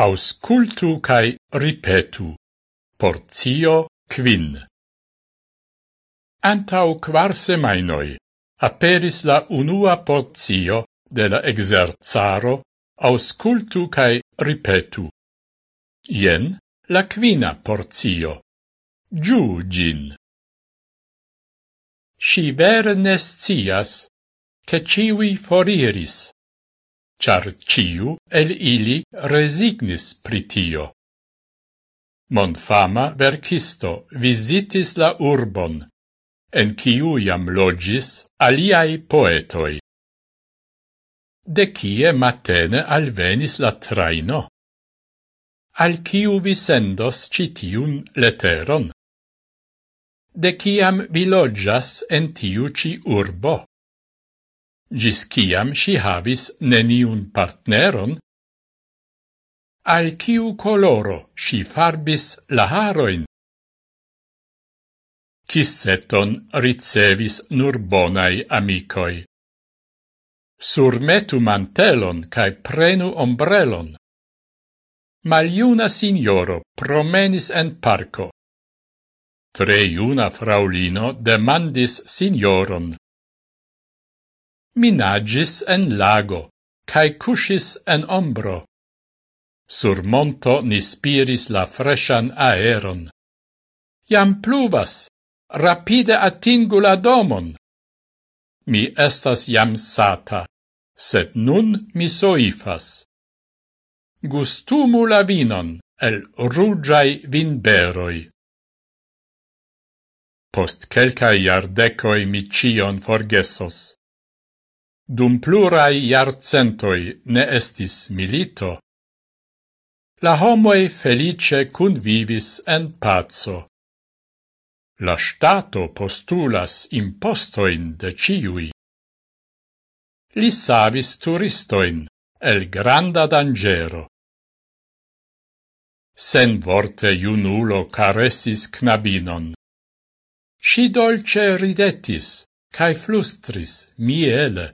Auscultu cae ripetu. Porzio quin. Antau quar semainoi aperis la unua porzio de la exerzaro Auscultu cae ripetu. Ien la quina porzio. Giu gin. Si vere nescias, che ciui foriris char ciu el ili resignis pritio. Monfama verkisto visitis la urbon, en ciu jam logis aliai poetoi. De cie matene alvenis la traino? Al ciu vi sendos citiun leteron? De ciam vi logias en tiu ci urbo? gis ciam si havis neniun partneron, al ciu coloro si farbis la haroin. Kisseton ricevis nur bonai amicoi. Surmetu mantelon cae prenu ombrelon. Maliuna signoro promenis en parco. Tre iuna fraulino demandis signoron minagis en lago, cae cusis en ombro. Sur monto ni spiris la freshan aeron. Iam pluvas, rapide atingu la domon. Mi estas jam sata, sed nun mi soifas. Gustumu la vinon el rugiai vinberoi. Post quelcae iardecoi mi cion forgesos. Dum plurai iarcentoi ne estis milito. La homoi felice convivis en pazzo. La stato postulas impostoin de ciui. Li savis turistoin el granda dangero. Sen vorte iunulo caressis knabinon. Si dolce ridetis, cae flustris miele.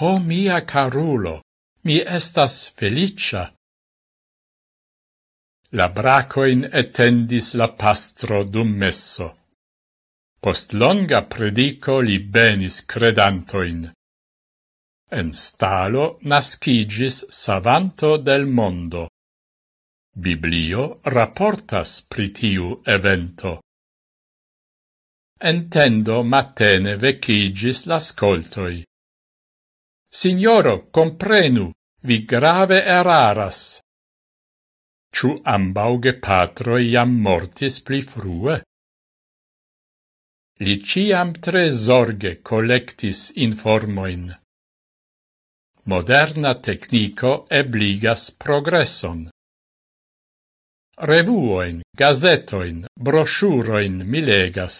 Ho mia carulo, mi estas felicia. La bracoin etendis la pastro dum messo. Post longa predico li benis credantoin. En stalo nascigis savanto del mondo. Biblio rapportas pritiu evento. Entendo matene vecigis l'ascoltoi. Signoro, comprenu, vi grave eraras. Ciu ambauge patro iam mortis pli frue? Li ciam tre zorge collectis informoin. Moderna tecnico ebligas progresson. Revuoin, gazetoin, brosciuroin mi legas,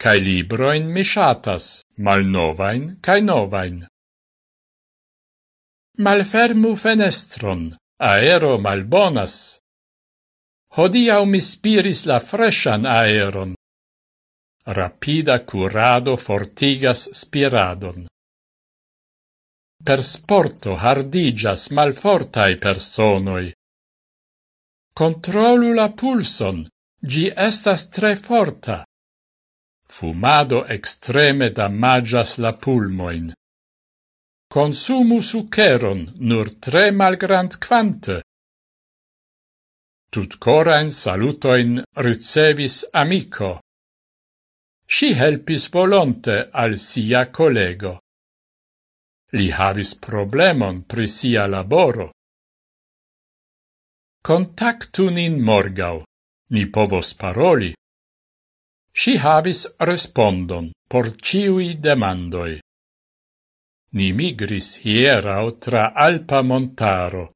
cae libroin mi shatas, malnovain cae novain. Malfermu fenestron, aero malbonas. Hodiau mi spiris la freshan aeron. Rapida curado fortigas spiradon. Per sporto hardigas malfortai personoi. Controlu la pulson, gi estas tre forta. Fumado extreme damagas la pulmoin. Consumu succheron nur tre malgrand quante. Tut corain salutoin ricevis amico. Si helpis volonte al sia collego. Li havis problemon pri sia laboro. Contactu nin morgau, ni povos paroli. Si havis respondon por ciui demandoi. Ni migris hierau tra Alpa Montaro.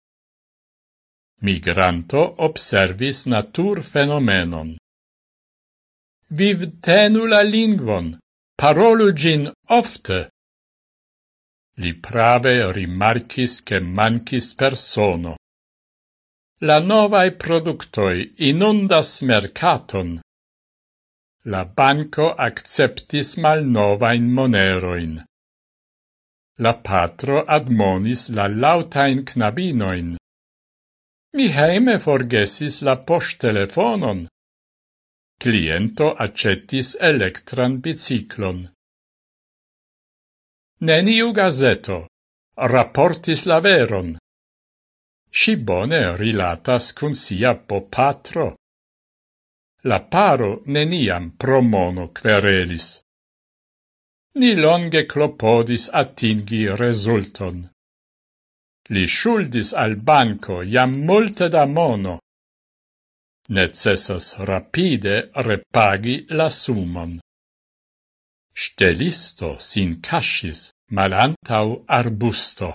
Migranto observis natur fenomenon. Viv tenu la lingvon, parolu gin ofte. Li prave rimarcis che mancis persono. La novae productoi inundas mercaton. La banco acceptis mal novain moneroin. La patro admonis la lautain knabinoin. Mi heime forgesis la posttelefonon. Cliento accettis electran biciclon. Neniu gazeto rapportis la veron. Si bone rilatas cun sia popatro. La paro neniam promono querelis ni longe clopodis atingi resulton. Li schuldis al banco jam multe da mono. Necessas rapide repagi la sumon. Stelisto sin cascis malantau arbusto.